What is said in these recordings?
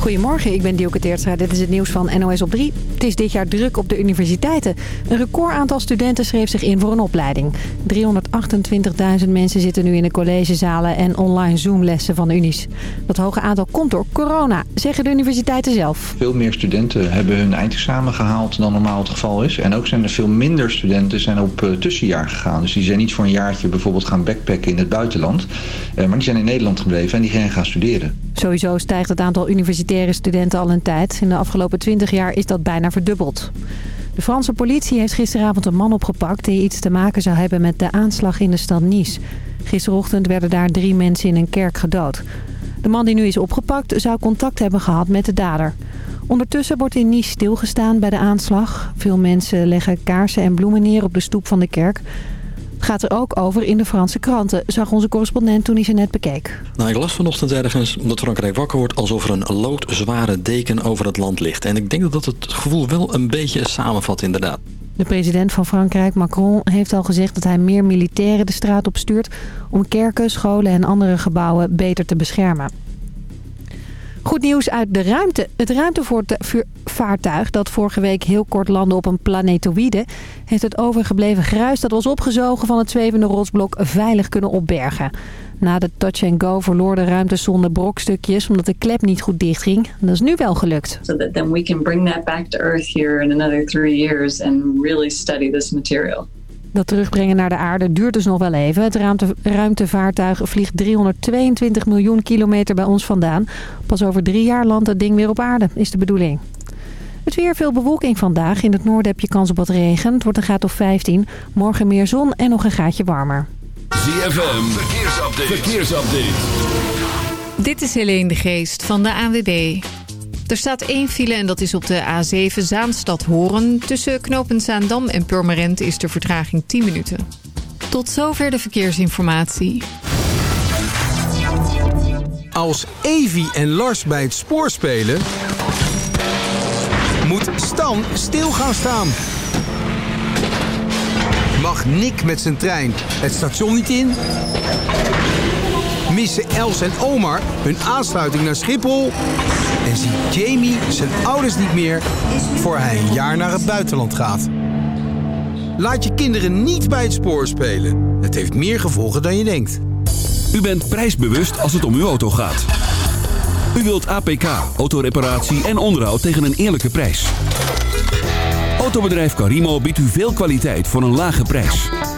Goedemorgen, ik ben Dielke Teertstra. Dit is het nieuws van NOS op 3. Het is dit jaar druk op de universiteiten. Een record aantal studenten schreef zich in voor een opleiding. 328.000 mensen zitten nu in de collegezalen en online Zoom-lessen van unies. Dat hoge aantal komt door corona, zeggen de universiteiten zelf. Veel meer studenten hebben hun eindexamen gehaald dan normaal het geval is. En ook zijn er veel minder studenten zijn op uh, tussenjaar gegaan. Dus die zijn niet voor een jaartje bijvoorbeeld gaan backpacken in het buitenland. Uh, maar die zijn in Nederland gebleven en die gaan gaan studeren. Sowieso stijgt het aantal studenten al een tijd. In de afgelopen 20 jaar is dat bijna verdubbeld. De Franse politie heeft gisteravond een man opgepakt... die iets te maken zou hebben met de aanslag in de stad Nice. Gisterochtend werden daar drie mensen in een kerk gedood. De man die nu is opgepakt zou contact hebben gehad met de dader. Ondertussen wordt in Nice stilgestaan bij de aanslag. Veel mensen leggen kaarsen en bloemen neer op de stoep van de kerk gaat er ook over in de Franse kranten, zag onze correspondent toen hij ze net bekeek. Nou, ik las vanochtend ergens dat Frankrijk wakker wordt alsof er een loodzware deken over het land ligt. En ik denk dat dat het gevoel wel een beetje samenvat inderdaad. De president van Frankrijk, Macron, heeft al gezegd dat hij meer militairen de straat op stuurt... om kerken, scholen en andere gebouwen beter te beschermen. Goed nieuws uit de ruimte. Het ruimtevaartuig dat vorige week heel kort landde op een planetoïde... heeft het overgebleven gruis dat was opgezogen van het zwevende rotsblok veilig kunnen opbergen. Na de touch and go verloor de ruimtesonde brokstukjes omdat de klep niet goed dichtging. Dat is nu wel gelukt. So then we can bring that back to Earth here in another three years and really study this material. Dat terugbrengen naar de aarde duurt dus nog wel even. Het ruimte, ruimtevaartuig vliegt 322 miljoen kilometer bij ons vandaan. Pas over drie jaar landt het ding weer op aarde, is de bedoeling. Het weer veel bewolking vandaag. In het noorden heb je kans op wat regen. Het wordt een graad of 15. Morgen meer zon en nog een graadje warmer. ZFM, verkeersupdate. verkeersupdate. Dit is Helene de Geest van de ANWB. Er staat één file en dat is op de A7 Zaanstad-Horen. Tussen knooppunt Zaandam en Purmerend is de vertraging 10 minuten. Tot zover de verkeersinformatie. Als Evi en Lars bij het spoor spelen... moet Stan stil gaan staan. Mag Nick met zijn trein het station niet in? Missen Els en Omar hun aansluiting naar Schiphol? En ziet Jamie zijn ouders niet meer voor hij een jaar naar het buitenland gaat? Laat je kinderen niet bij het spoor spelen. Het heeft meer gevolgen dan je denkt. U bent prijsbewust als het om uw auto gaat. U wilt APK, autoreparatie en onderhoud tegen een eerlijke prijs. Autobedrijf Carimo biedt u veel kwaliteit voor een lage prijs.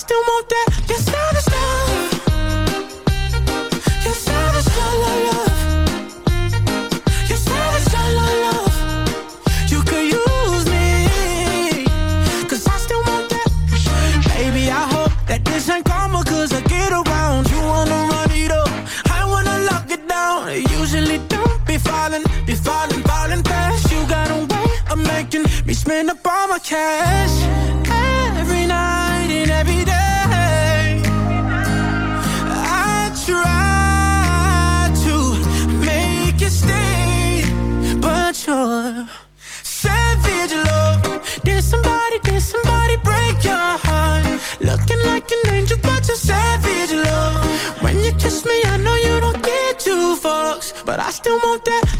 still more. Não montei.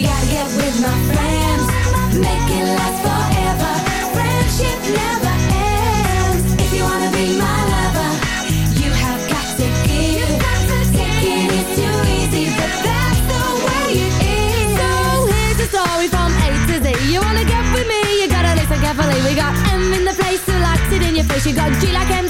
You gotta get with my friends, making life forever. Friendship never ends. If you wanna be my lover, you have gaps to you. It's too easy. But that's the way it is. No here's all we from A to Z. You wanna get with me? You got G like MC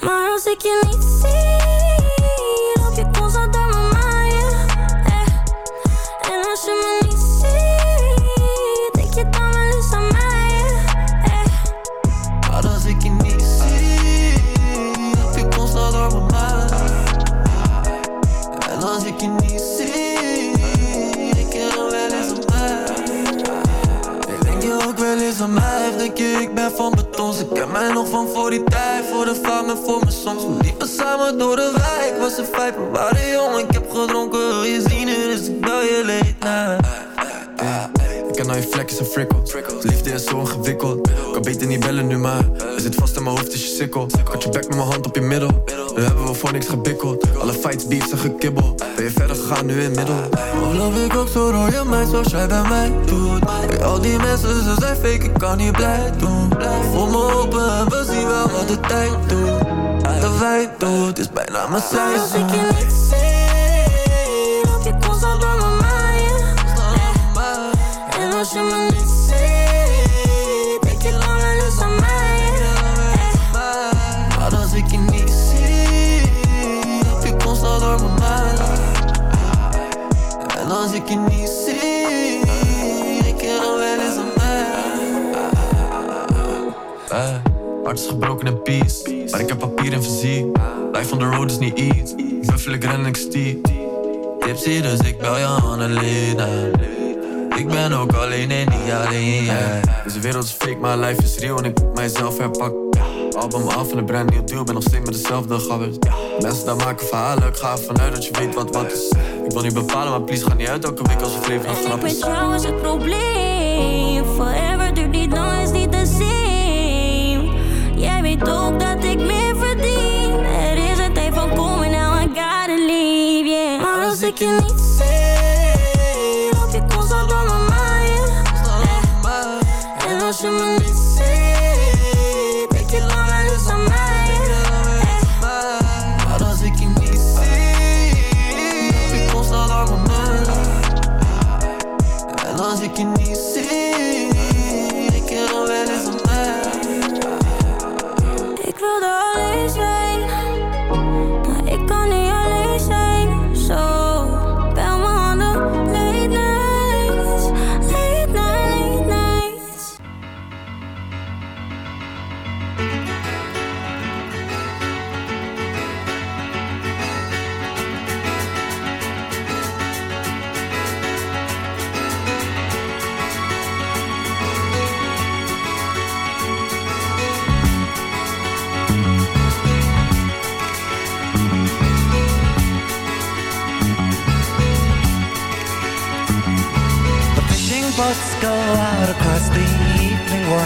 Morals ik je niet zie van voor die tijd, voor de fame, voor mijn soms. We liepen samen door de wijk, was een vijf, we waren jong. Ik heb gedronken, wil je zien, dus ik bel je leed kijken je vlek is een frikkel. Liefde is zo ingewikkeld. Kan beter niet bellen nu, maar er zit vast in mijn hoofd is je sikkel. Had je bek met mijn hand op je middel. Nu hebben we voor niks gebikkeld. Alle fights, beefs en gekibbel. Ben je verder gegaan nu in middel? Hoe loop ik ook zo door je meid zoals jij bij mij doet? Bij al die mensen, ze zijn fake, ik kan niet blij doen. Voel me open en we zien wel wat de tijd doet. De wij doet, is bijna mijn seizoen. Je als je me niet ziet, denk je lang en is aan mij. Maar als ik je niet zie, loop je constant door mijn mind En als ik je niet zie, denk je dan wel eens aan mij Eh, hart is gebroken in peace. Maar ik heb papier en fysiek. Life on the road is niet iets. Buffel, ik ren en ik stiep. Tipsy, dus ik bel je Annalena. Ik ben ook alleen en niet alleen, yeah. Deze wereld is fake, maar life is real en ik moet mijzelf herpakken. Album af en een brand nieuw deal, ben nog steeds met dezelfde gabbers. Mensen daar maken verhalen, ik ga ervan uit dat je weet wat wat is. Ik wil niet bepalen, maar please ga niet uit elke week als het leven een En grap ik ben is. trouwens het probleem. Forever duurt niet lang, is niet de same. Jij weet ook dat ik meer verdien. Er is een tijd van komen, now I gotta leave, yeah. Maar als ik je niet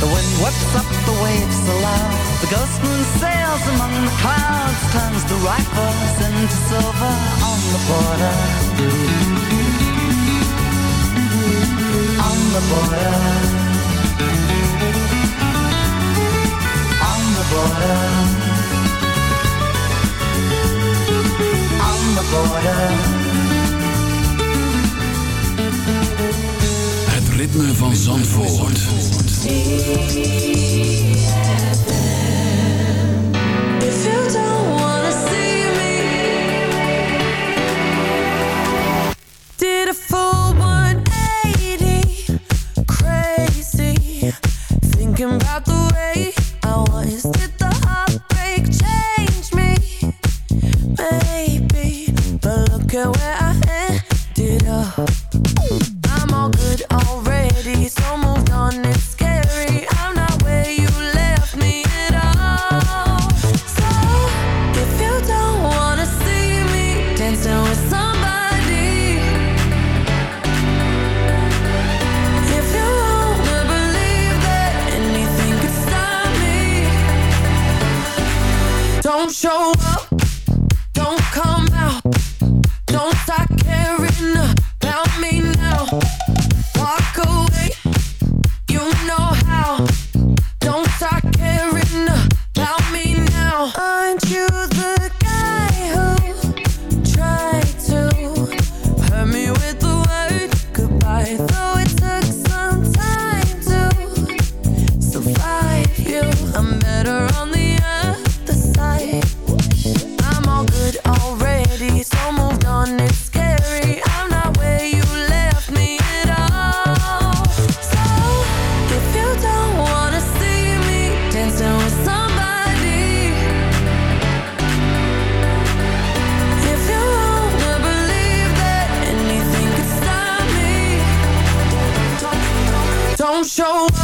The wind whips up the waves aloud. The ghost moon sails among the clouds, turns the rifles into silver on the border. On the border. On the border. On the border. Het ritme van Zandvoort. You show up,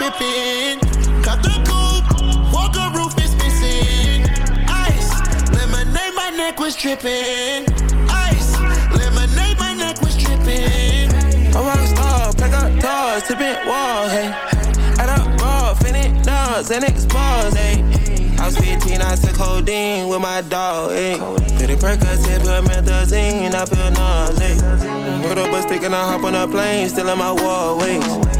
Tripping. Cut the coupe, walker roof is missing. Ice, lemonade, my neck was tripping. Ice, lemonade, my neck was tripping. I'm a star, pack up doors, tipping walls, hey. Add up raw, finish nuts, and expose, hey. I was 15, I took codeine with my dog, hey. Pretty Percocet, put methazine, I feel nauseous. Put up a stick and I hop on a plane, still in my wall, wait.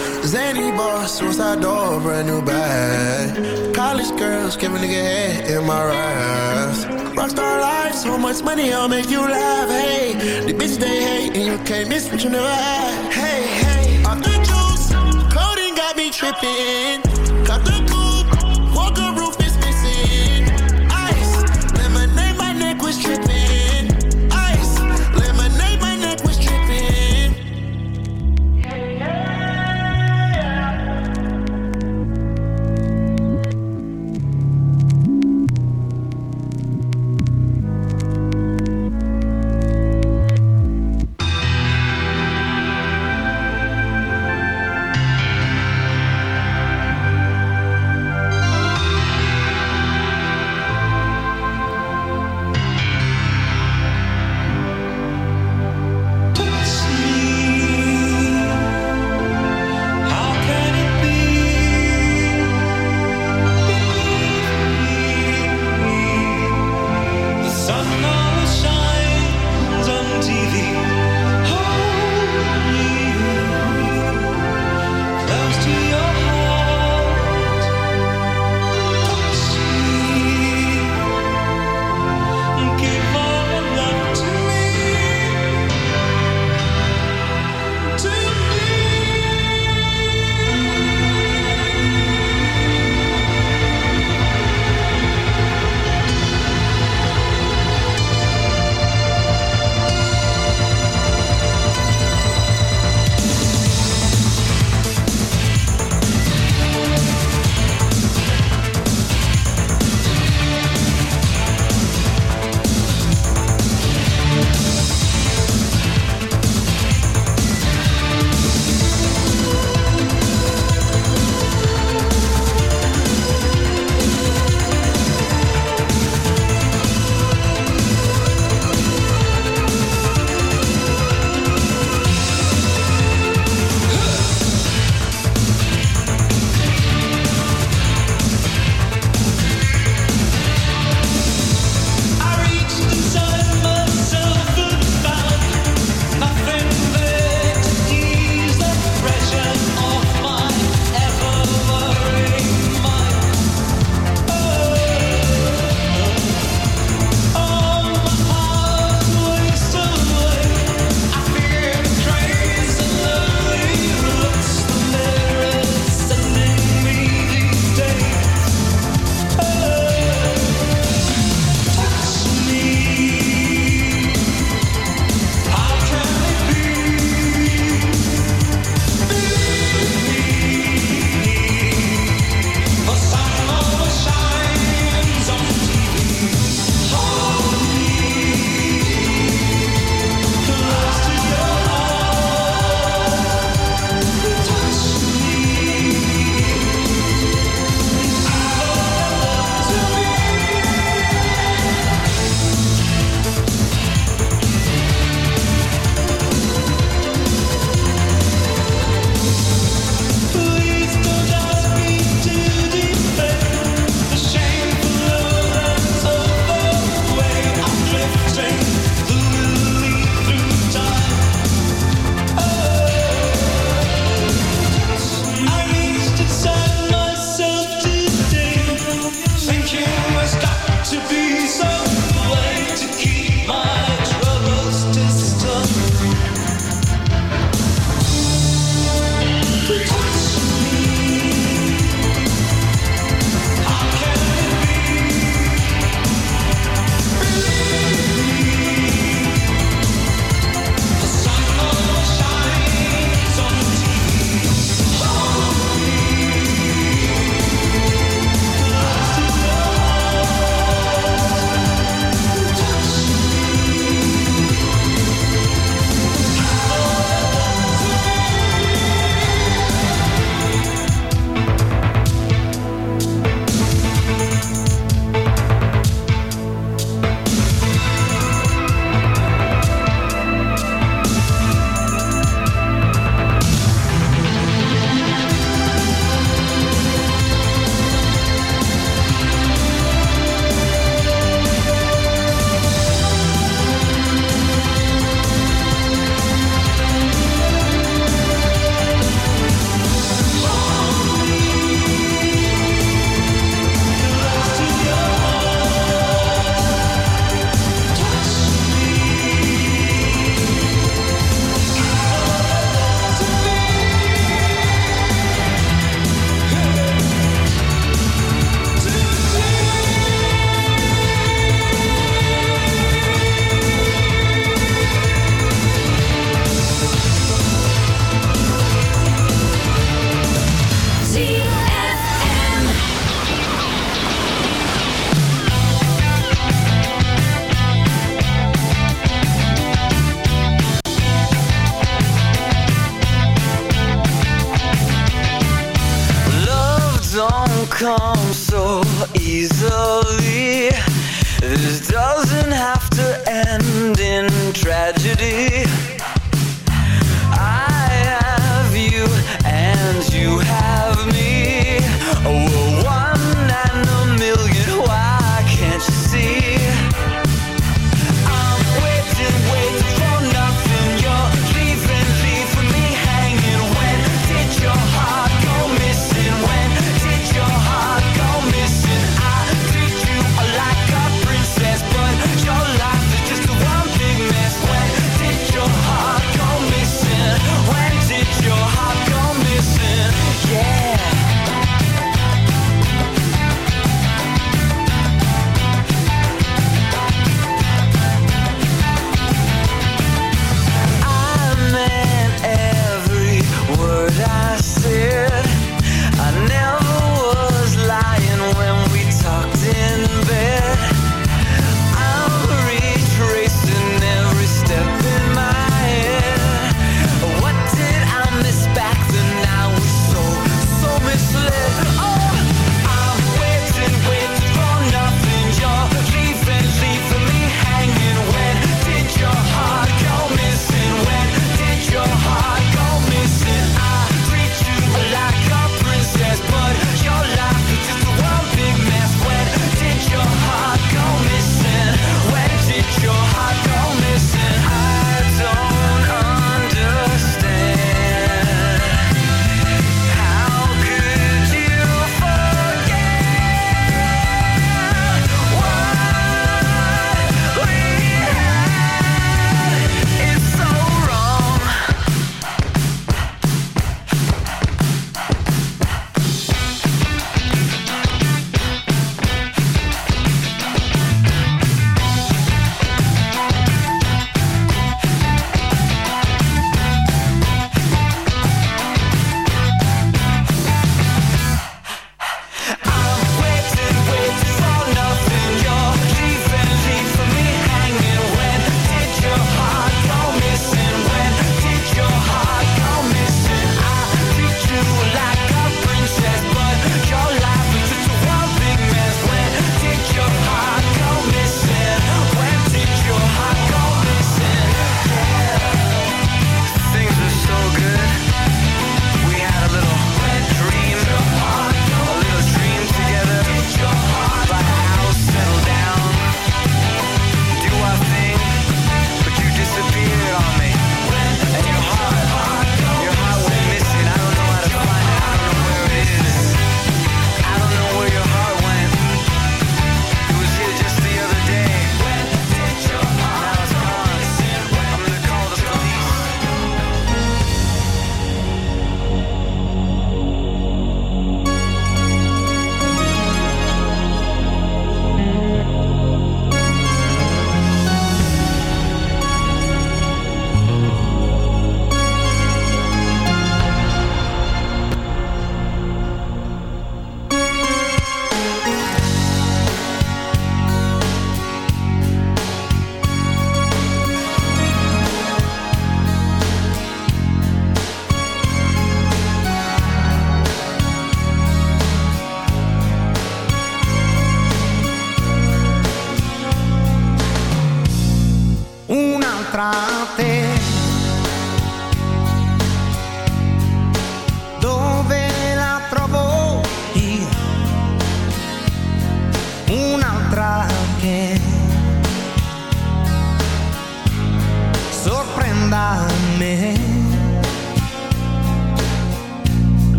Zany boss, suicide door, brand new bag. College girls, give a nigga head in my raps. Rockstar life, so much money, I'll make you laugh. Hey, the bitch they hate, and you can't miss what you never had. Hey, hey, off the juice, codeine got me tripping.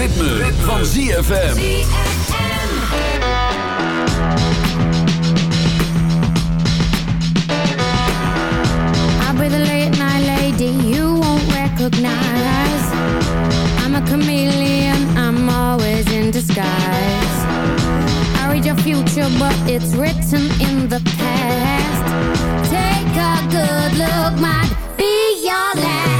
ritme, ritme. van ZFM. I'll be the late night lady, you won't recognize. I'm a chameleon, I'm always in disguise. I read your future, but it's written in the past. Take a good look, might be your last.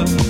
lover.